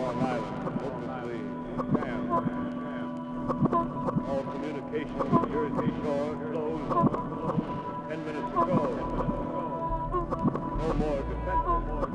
Long Island, hopelessly jammed. All communication with the Jersey Shore closed ten minutes ago. No more defense.